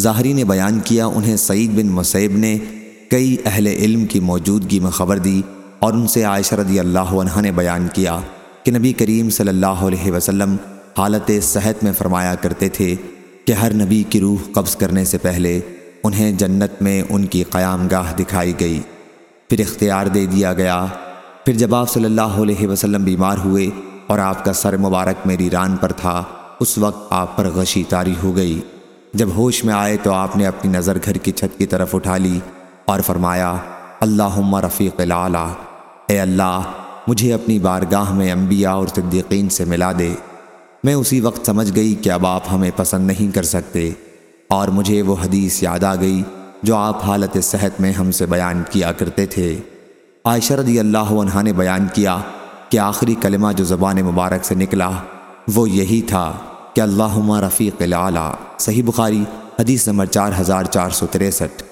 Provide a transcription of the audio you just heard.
ظاہری نے بیان کیا، انہیں سعید بن مسیب نے کئی اہل علم کی موجودگی میں خبر دی اور ان سے عائشہ رضی اللہ عنہ نے بیان کیا کہ نبی کریم صلی اللہ علیہ وسلم حالت صحت میں فرمایا کرتے تھے کہ ہر نبی کی روح قبض کرنے سے پہلے انہیں جنت میں ان کی قیام گاہ دکھائی گئی۔ پھر اختیار دے دیا گیا۔ پھر جب آپ صلی اللہ علیہ وسلم بیمار ہوئے اور آپ کا سر مبارک میری ران پر تھا، اس وقت آپ پر غشی تاری ہو گئی۔ جب ہوش میں آئے تو آپ نے اپنی نظر گھر کی چھت کی طرف اٹھا لی اور فرمایا اللہ رفیق لالا اے اللہ، مجھے اپنی بارگاہ میں انبیاء اور صدیقین سے ملا دے۔ میں اسی وقت سمجھ گئی کہ اب آپ ہمیں پسند نہیں کر سکتے اور مجھے وہ حدیث یاد آ گئی جو آپ حالت صحت میں ہم سے بیان کیا کرتے تھے۔ عائشہ رضی اللہ عنہ نے بیان کیا کہ آخری کلمہ جو زبان مبارک سے نکلا وہ یہی تھا۔ آخری کلمہ جو زبان صحیح بخاری حدیث وہ چار ہزار چار سو تریسٹھ.